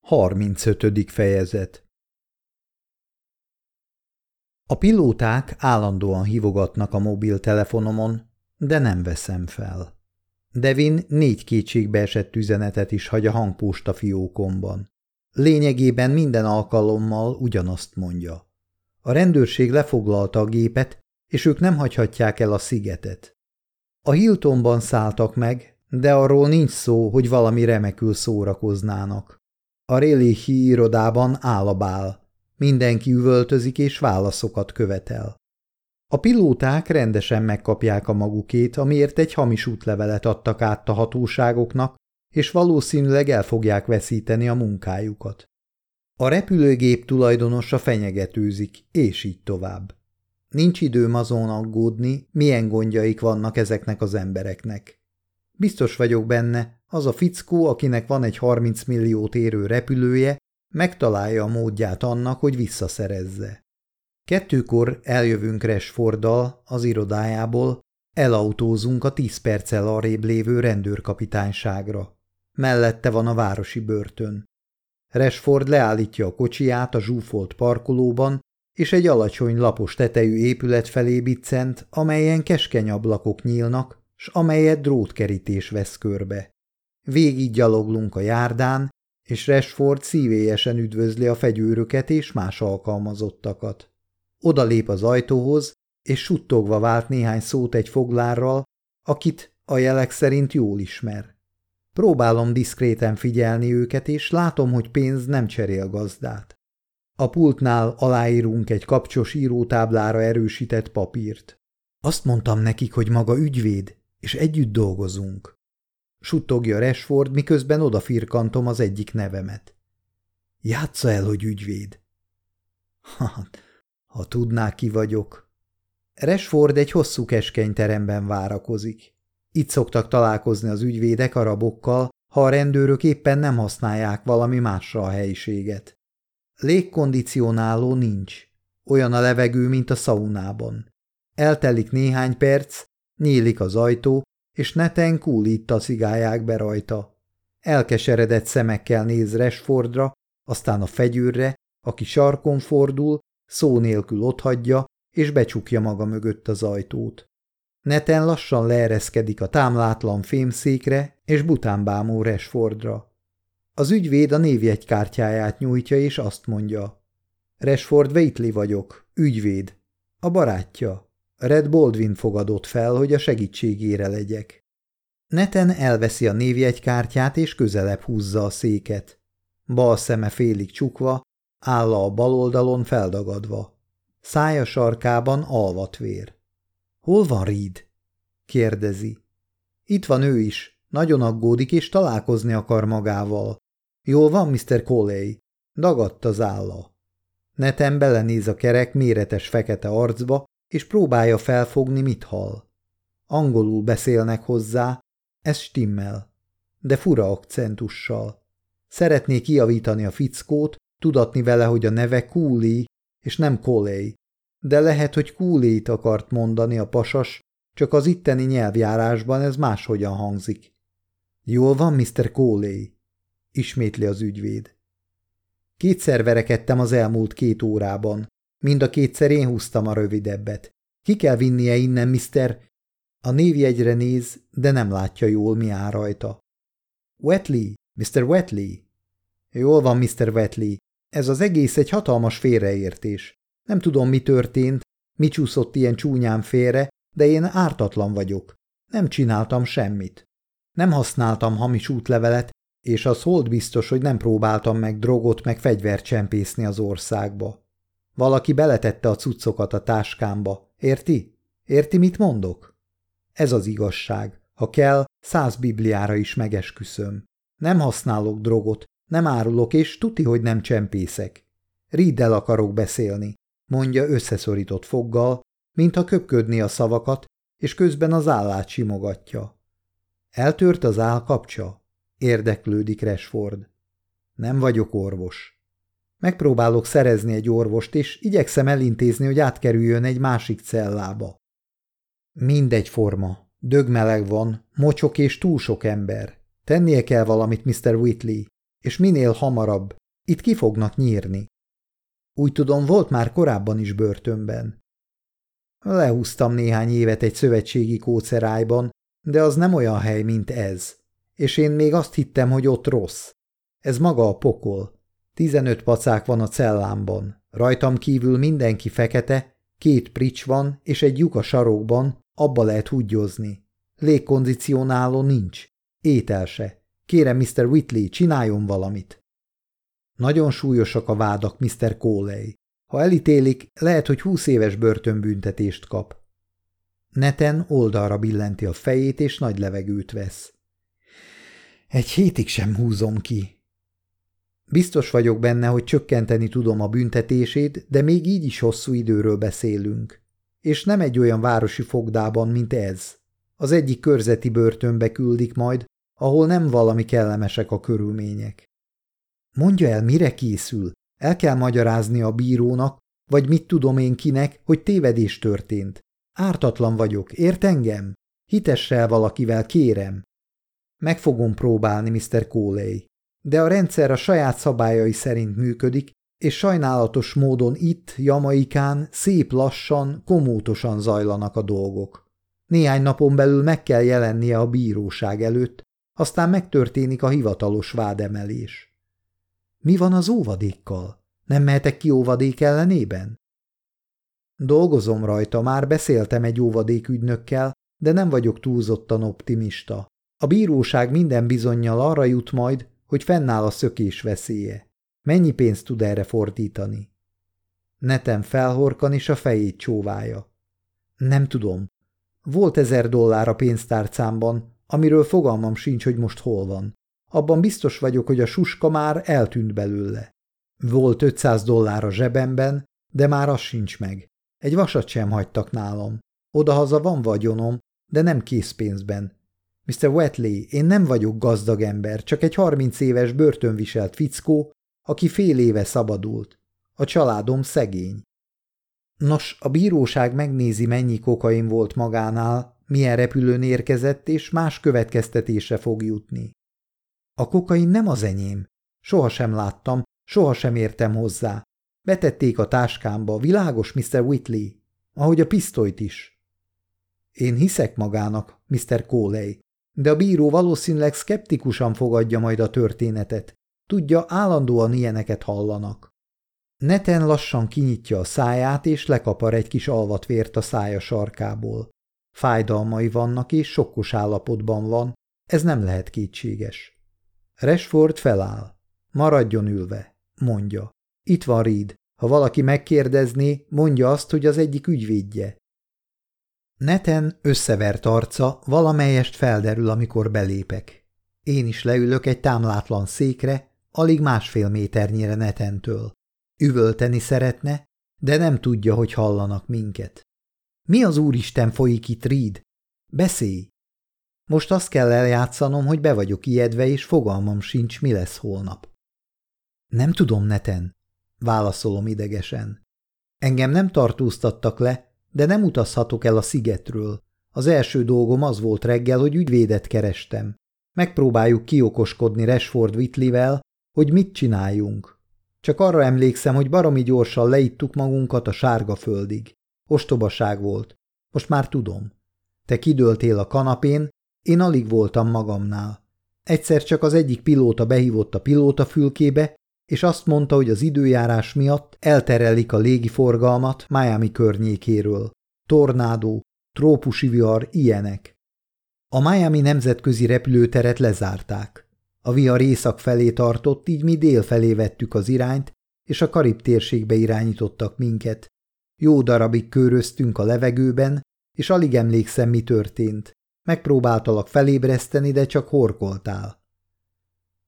35. fejezet A pilóták állandóan hívogatnak a mobiltelefonomon, de nem veszem fel. Devin négy kétségbe esett üzenetet is hagy a hangposta fiókomban. Lényegében minden alkalommal ugyanazt mondja. A rendőrség lefoglalta a gépet, és ők nem hagyhatják el a szigetet. A Hiltonban szálltak meg, de arról nincs szó, hogy valami remekül szórakoznának. A Réléhi irodában áll a bál. Mindenki üvöltözik és válaszokat követel. A pilóták rendesen megkapják a magukét, amiért egy hamis útlevelet adtak át a hatóságoknak, és valószínűleg el fogják veszíteni a munkájukat. A repülőgép tulajdonosa fenyegetőzik, és így tovább. Nincs időm azon aggódni, milyen gondjaik vannak ezeknek az embereknek. Biztos vagyok benne, az a fickó, akinek van egy 30 milliót érő repülője, megtalálja a módját annak, hogy visszaszerezze. Kettőkor eljövünk Resforddal az irodájából, elautózunk a tíz perccel arrébb lévő rendőrkapitányságra. Mellette van a városi börtön. Resford leállítja a kocsiját a zsúfolt parkolóban, és egy alacsony lapos tetejű épület felé biccent, amelyen keskeny ablakok nyílnak, s amelyet drótkerítés vesz körbe. Végig gyaloglunk a járdán, és Rashford szívélyesen üdvözli a fegyőröket és más alkalmazottakat. Oda lép az ajtóhoz, és suttogva vált néhány szót egy foglárral, akit a jelek szerint jól ismer. Próbálom diszkréten figyelni őket, és látom, hogy pénz nem cserél gazdát. A pultnál aláírunk egy kapcsos írótáblára erősített papírt. Azt mondtam nekik, hogy maga ügyvéd, és együtt dolgozunk. Suttogja Rashford, miközben odafirkantom az egyik nevemet. Játsza el, hogy ügyvéd. Ha, ha tudná, ki vagyok. Rashford egy hosszú keskeny teremben várakozik. Itt szoktak találkozni az ügyvédek arabokkal, ha a rendőrök éppen nem használják valami másra a helyiséget. Légkondicionáló nincs. Olyan a levegő, mint a szaunában. Eltelik néhány perc, nyílik az ajtó, és neten kúlít taszigálják be rajta. Elkeseredett szemekkel néz Resfordra, aztán a fegyőrre, aki sarkon fordul, szó nélkül otthagyja, és becsukja maga mögött az ajtót. Neten lassan leereszkedik a támlátlan fémszékre, és bután bámul Resfordra. Az ügyvéd a névjegykártyáját nyújtja, és azt mondja. Resford Waitley vagyok, ügyvéd. A barátja. Red Baldwin fogadott fel, hogy a segítségére legyek. Neten elveszi a névjegykártyát és közelebb húzza a széket. Bal szeme félig csukva, álla a bal oldalon feldagadva. Szája sarkában alvatvér. Hol van Reed? kérdezi. Itt van ő is, nagyon aggódik és találkozni akar magával. Jól van, Mr. Coley? Dagadt az álla. Neten belenéz a kerek méretes fekete arcba, és próbálja felfogni, mit hall. Angolul beszélnek hozzá, ez stimmel, de fura akcentussal. Szeretné kiavítani a fickót, tudatni vele, hogy a neve Cooley, és nem Coley, de lehet, hogy Cooley-t akart mondani a pasas, csak az itteni nyelvjárásban ez máshogyan hangzik. Jól van, Mr. Coley, ismétli az ügyvéd. Kétszer verekedtem az elmúlt két órában, Mind a kétszer én húztam a rövidebbet. Ki kell vinnie innen, mister? A névjegyre néz, de nem látja jól, mi áll rajta. Wetley, Mr. Wetley. Jól van, Mr. Wetley. Ez az egész egy hatalmas félreértés. Nem tudom, mi történt, mi csúszott ilyen csúnyán félre, de én ártatlan vagyok. Nem csináltam semmit. Nem használtam hamis útlevelet, és az hold biztos, hogy nem próbáltam meg drogot meg fegyvert csempészni az országba. Valaki beletette a cuccokat a táskámba. Érti? Érti, mit mondok? Ez az igazság. Ha kell, száz bibliára is megesküszöm. Nem használok drogot, nem árulok, és tuti, hogy nem csempészek. Riddel akarok beszélni, mondja összeszorított foggal, mintha köpködni a szavakat, és közben az állát simogatja. Eltört az áll kapcsa? Érdeklődik Resford. Nem vagyok orvos. Megpróbálok szerezni egy orvost, és igyekszem elintézni, hogy átkerüljön egy másik cellába. Mindegy forma. Dögmeleg van, mocsok és túl sok ember. Tennie kell valamit, Mr. Whitley. és minél hamarabb. Itt ki fognak nyírni. Úgy tudom, volt már korábban is börtönben. Lehúztam néhány évet egy szövetségi kócerájban, de az nem olyan hely, mint ez. És én még azt hittem, hogy ott rossz. Ez maga a pokol. Tizenöt pacák van a cellámban. Rajtam kívül mindenki fekete, két prics van, és egy lyuk a sarokban, abba lehet húgyozni. Légkondicionáló nincs. Étel se. Kérem, Mr. Whitley, csináljon valamit. Nagyon súlyosak a vádak, Mr. Coley. Ha elítélik, lehet, hogy húsz éves börtönbüntetést kap. Neten oldalra billenti a fejét, és nagy levegőt vesz. Egy hétig sem húzom ki. Biztos vagyok benne, hogy csökkenteni tudom a büntetését, de még így is hosszú időről beszélünk. És nem egy olyan városi fogdában, mint ez. Az egyik körzeti börtönbe küldik majd, ahol nem valami kellemesek a körülmények. Mondja el, mire készül? El kell magyarázni a bírónak, vagy mit tudom én kinek, hogy tévedés történt. Ártatlan vagyok, ért engem? Hitessel valakivel, kérem. Meg fogom próbálni, Mr. Coley. De a rendszer a saját szabályai szerint működik, és sajnálatos módon itt, Jamaikán szép lassan, komótosan zajlanak a dolgok. Néhány napon belül meg kell jelennie a bíróság előtt, aztán megtörténik a hivatalos vádemelés. Mi van az óvadékkal? Nem mehetek ki óvadék ellenében? Dolgozom rajta, már beszéltem egy óvadékügynökkel, de nem vagyok túlzottan optimista. A bíróság minden bizonyal arra jut majd, hogy fennáll a szökés veszélye. Mennyi pénzt tud erre fordítani? Neten felhorkan és a fejét csóvája. Nem tudom. Volt ezer dollár a pénztárcámban, amiről fogalmam sincs, hogy most hol van. Abban biztos vagyok, hogy a suska már eltűnt belőle. Volt 500 dollár a zsebemben, de már az sincs meg. Egy vasat sem hagytak nálam. Odahaza van vagyonom, de nem készpénzben. Mr. Wetley, én nem vagyok gazdag ember, csak egy harminc éves börtönviselt fickó, aki fél éve szabadult. A családom szegény. Nos, a bíróság megnézi, mennyi kokain volt magánál, milyen repülőn érkezett, és más következtetésre fog jutni. A kokain nem az enyém. Soha sem láttam, soha sem értem hozzá. Betették a táskámba, világos Mr. Whitley, ahogy a pisztolyt is. Én hiszek magának, Mr. Coley, de a bíró valószínűleg szkeptikusan fogadja majd a történetet. Tudja, állandóan ilyeneket hallanak. Neten lassan kinyitja a száját, és lekapar egy kis alvatvért a szája sarkából. Fájdalmai vannak, és sokkos állapotban van, ez nem lehet kétséges. Resford feláll. Maradjon ülve, mondja. Itt van Reed. Ha valaki megkérdezné, mondja azt, hogy az egyik ügyvédje. Neten összevert arca valamelyest felderül, amikor belépek. Én is leülök egy támlátlan székre, alig másfél méternyire Netentől. Üvölteni szeretne, de nem tudja, hogy hallanak minket. Mi az úristen folyik itt, Reed? Beszélj! Most azt kell eljátszanom, hogy be vagyok ijedve, és fogalmam sincs, mi lesz holnap. Nem tudom, Neten, válaszolom idegesen. Engem nem tartóztattak le, de nem utazhatok el a szigetről. Az első dolgom az volt reggel, hogy ügyvédet kerestem. Megpróbáljuk kiokoskodni Rashford Whitleyvel, hogy mit csináljunk. Csak arra emlékszem, hogy baromi gyorsan leittuk magunkat a sárga földig. Ostobaság volt. Most már tudom. Te kidőltél a kanapén, én alig voltam magamnál. Egyszer csak az egyik pilóta behívott a pilóta fülkébe, és azt mondta, hogy az időjárás miatt elterelik a légiforgalmat Miami környékéről. Tornádó, trópusi vihar, ilyenek. A Miami nemzetközi repülőteret lezárták. A vihar észak felé tartott, így mi dél felé vettük az irányt, és a Karib térségbe irányítottak minket. Jó darabig köröztünk a levegőben, és alig emlékszem, mi történt. Megpróbáltalak felébreszteni, de csak horkoltál.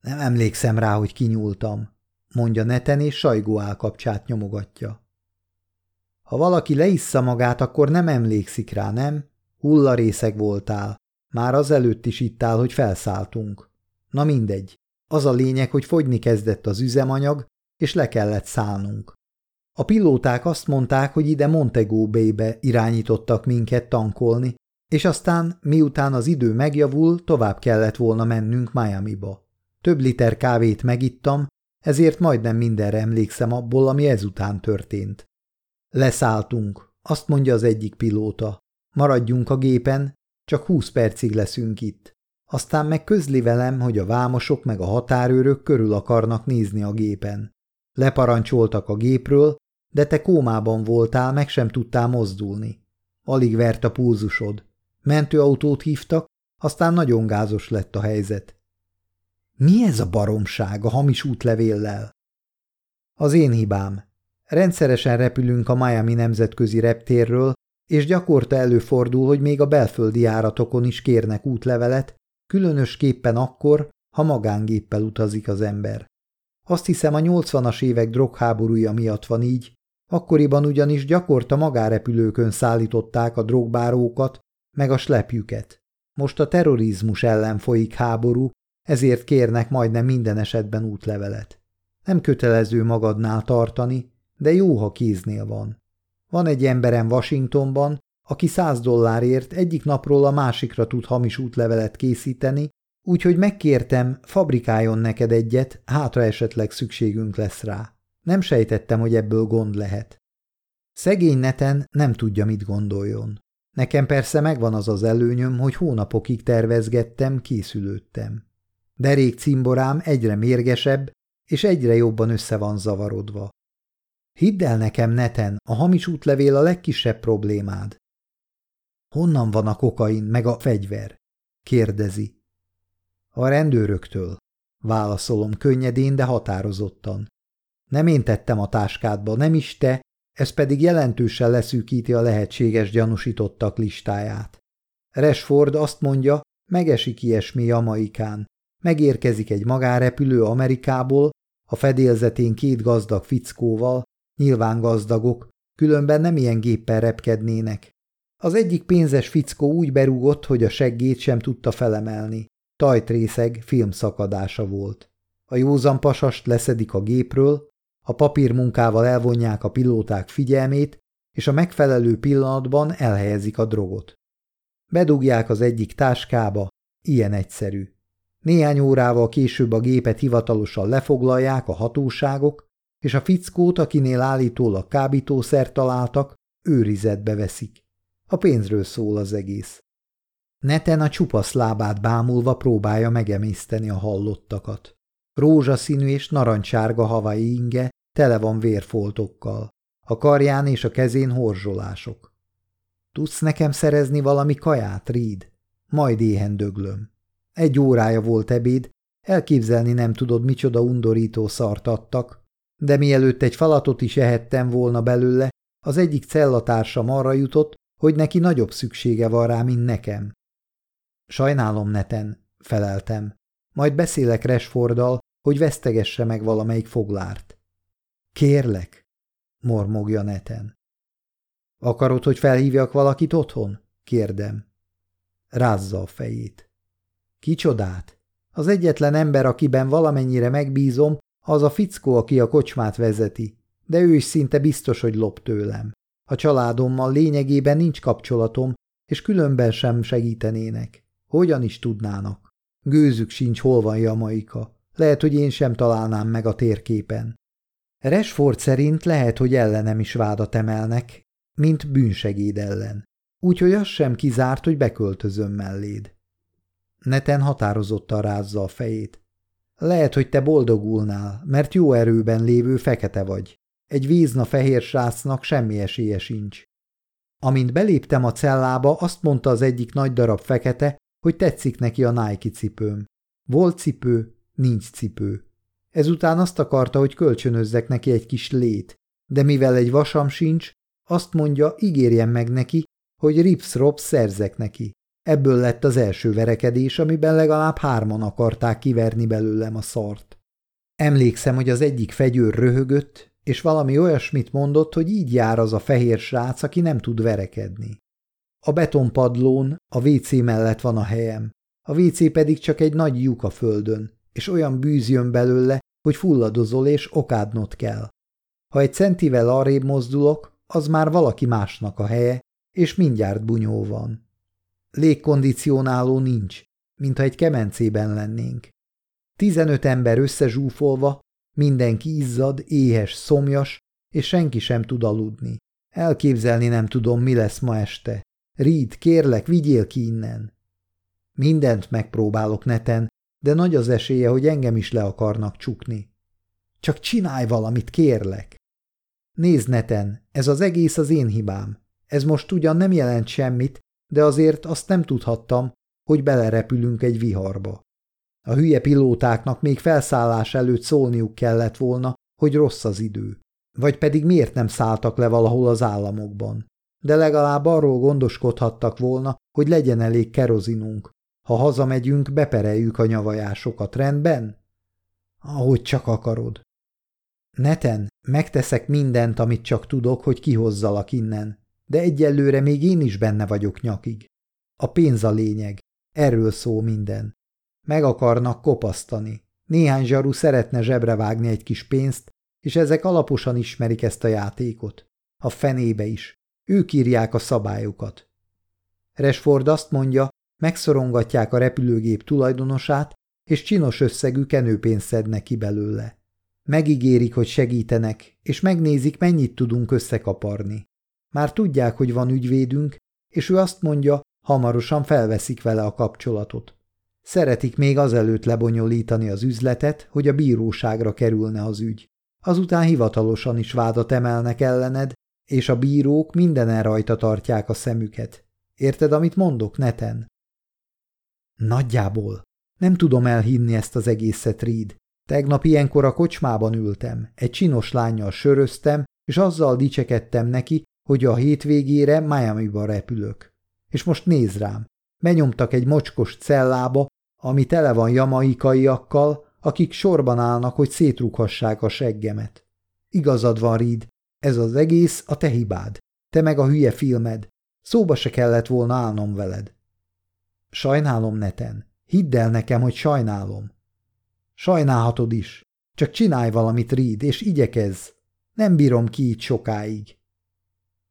Nem emlékszem rá, hogy kinyúltam, mondja neten, és sajgó állkapcsát nyomogatja. Ha valaki leissza magát, akkor nem emlékszik rá, nem? Hullarészeg voltál. Már azelőtt is ittál, hogy felszálltunk. Na mindegy. Az a lényeg, hogy fogyni kezdett az üzemanyag, és le kellett szállnunk. A pilóták azt mondták, hogy ide Montego Bay-be irányítottak minket tankolni, és aztán, miután az idő megjavul, tovább kellett volna mennünk Miami-ba. Több liter kávét megittam, ezért majdnem mindenre emlékszem abból, ami ezután történt. Leszálltunk, azt mondja az egyik pilóta. Maradjunk a gépen, csak húsz percig leszünk itt. Aztán meg közli velem, hogy a vámosok meg a határőrök körül akarnak nézni a gépen. Leparancsoltak a gépről, de te kómában voltál, meg sem tudtál mozdulni. Alig vert a pulzusod. Mentőautót hívtak, aztán nagyon gázos lett a helyzet. Mi ez a baromság a hamis útlevéllel? Az én hibám. Rendszeresen repülünk a Miami nemzetközi reptérről, és gyakorta előfordul, hogy még a belföldi járatokon is kérnek útlevelet, különösképpen akkor, ha magángéppel utazik az ember. Azt hiszem a 80-as évek drogháborúja miatt van így, akkoriban ugyanis gyakorta magárepülőkön szállították a drogbárókat, meg a slepjüket. Most a terrorizmus ellen folyik háború, ezért kérnek majdnem minden esetben útlevelet. Nem kötelező magadnál tartani, de jó, ha kéznél van. Van egy emberem Washingtonban, aki száz dollárért egyik napról a másikra tud hamis útlevelet készíteni, úgyhogy megkértem, fabrikáljon neked egyet, hátra esetleg szükségünk lesz rá. Nem sejtettem, hogy ebből gond lehet. Szegény neten nem tudja, mit gondoljon. Nekem persze megvan az az előnyöm, hogy hónapokig tervezgettem, készülődtem. Derék cimborám egyre mérgesebb, és egyre jobban össze van zavarodva. Hidd el nekem, neten, a hamis útlevél a legkisebb problémád. Honnan van a kokain meg a fegyver? kérdezi. A rendőröktől. Válaszolom könnyedén, de határozottan. Nem én tettem a táskádba, nem is te, ez pedig jelentősen leszűkíti a lehetséges gyanúsítottak listáját. Resford azt mondja, megesik ilyesmi Jamaikán. Megérkezik egy magárepülő Amerikából, a fedélzetén két gazdag fickóval, nyilván gazdagok, különben nem ilyen géppel repkednének. Az egyik pénzes fickó úgy berúgott, hogy a seggét sem tudta felemelni. Tajtrészeg filmszakadása volt. A józan pasast leszedik a gépről, a papírmunkával elvonják a pilóták figyelmét, és a megfelelő pillanatban elhelyezik a drogot. Bedugják az egyik táskába, ilyen egyszerű. Néhány órával később a gépet hivatalosan lefoglalják a hatóságok, és a fickót, akinél állítólag kábítószer találtak, őrizetbe veszik. A pénzről szól az egész. Neten a csupasz lábát bámulva próbálja megemészteni a hallottakat. Rózsaszínű és narancsárga havai inge tele van vérfoltokkal. A karján és a kezén horzsolások. Tudsz nekem szerezni valami kaját, Reed? Majd éhen döglöm. Egy órája volt ebéd, elképzelni nem tudod, micsoda undorító szart adtak, de mielőtt egy falatot is ehettem volna belőle, az egyik cellatársam arra jutott, hogy neki nagyobb szüksége van rá, mint nekem. Sajnálom, Neten, feleltem. Majd beszélek Resforddal, hogy vesztegesse meg valamelyik foglárt. Kérlek, mormogja Neten. Akarod, hogy felhívjak valakit otthon? kérdem. Rázza a fejét. Kicsodát? Az egyetlen ember, akiben valamennyire megbízom, az a fickó, aki a kocsmát vezeti, de ő is szinte biztos, hogy lop tőlem. A családommal lényegében nincs kapcsolatom, és különben sem segítenének. Hogyan is tudnának? Gőzük sincs, hol van Jamaika. Lehet, hogy én sem találnám meg a térképen. Resford szerint lehet, hogy ellenem is vádat emelnek, mint bűnsegéd ellen. Úgyhogy az sem kizárt, hogy beköltözöm melléd. Neten határozottan rázza a fejét. Lehet, hogy te boldogulnál, mert jó erőben lévő fekete vagy. Egy vízna fehér srácnak semmi esélye sincs. Amint beléptem a cellába, azt mondta az egyik nagy darab fekete, hogy tetszik neki a Nike cipőm. Volt cipő, nincs cipő. Ezután azt akarta, hogy kölcsönözzek neki egy kis lét, de mivel egy vasam sincs, azt mondja, ígérjem meg neki, hogy rips szerzek neki. Ebből lett az első verekedés, amiben legalább hárman akarták kiverni belőlem a szart. Emlékszem, hogy az egyik fegyőr röhögött, és valami olyasmit mondott, hogy így jár az a fehér srác, aki nem tud verekedni. A betonpadlón, a WC mellett van a helyem. A WC pedig csak egy nagy lyuk a földön, és olyan bűz jön belőle, hogy fulladozol és okádnod kell. Ha egy centivel arrébb mozdulok, az már valaki másnak a helye, és mindjárt bunyó van. Légkondicionáló nincs, mintha egy kemencében lennénk. Tizenöt ember összezsúfolva, mindenki izzad, éhes, szomjas, és senki sem tud aludni. Elképzelni nem tudom, mi lesz ma este. Reed, kérlek, vigyél ki innen. Mindent megpróbálok neten, de nagy az esélye, hogy engem is le akarnak csukni. Csak csinálj valamit, kérlek. Nézd neten, ez az egész az én hibám. Ez most ugyan nem jelent semmit, de azért azt nem tudhattam, hogy belerepülünk egy viharba. A hülye pilótáknak még felszállás előtt szólniuk kellett volna, hogy rossz az idő. Vagy pedig miért nem szálltak le valahol az államokban. De legalább arról gondoskodhattak volna, hogy legyen elég kerozinunk. Ha hazamegyünk, bepereljük a nyavajásokat, rendben? Ahogy csak akarod. Neten, megteszek mindent, amit csak tudok, hogy kihozzalak innen, de egyelőre még én is benne vagyok nyakig. A pénz a lényeg, erről szól minden. Meg akarnak kopasztani. Néhány zsaru szeretne zsebre vágni egy kis pénzt, és ezek alaposan ismerik ezt a játékot. A fenébe is. Ők írják a szabályokat. Resford azt mondja, megszorongatják a repülőgép tulajdonosát, és csinos összegű kenőpénzt szednek ki belőle. Megígérik, hogy segítenek, és megnézik, mennyit tudunk összekaparni. Már tudják, hogy van ügyvédünk, és ő azt mondja, hamarosan felveszik vele a kapcsolatot. Szeretik még azelőtt lebonyolítani az üzletet, hogy a bíróságra kerülne az ügy. Azután hivatalosan is vádat emelnek ellened, és a bírók mindenen rajta tartják a szemüket. Érted, amit mondok, neten? Nagyjából. Nem tudom elhinni ezt az egészet, Reed. Tegnap ilyenkor a kocsmában ültem, egy csinos lányjal söröztem, és azzal dicsekedtem neki, hogy a hétvégére Miami-ba repülök. És most néz rám. Benyomtak egy mocskos cellába, ami tele van jamaikaiakkal, akik sorban állnak, hogy szétrughassák a seggemet. Igazad van, Reed, ez az egész a te hibád. Te meg a hülye filmed. Szóba se kellett volna állnom veled. Sajnálom, Neten. Hidd el nekem, hogy sajnálom. Sajnálhatod is. Csak csinálj valamit, Reed, és igyekezz. Nem bírom ki így sokáig.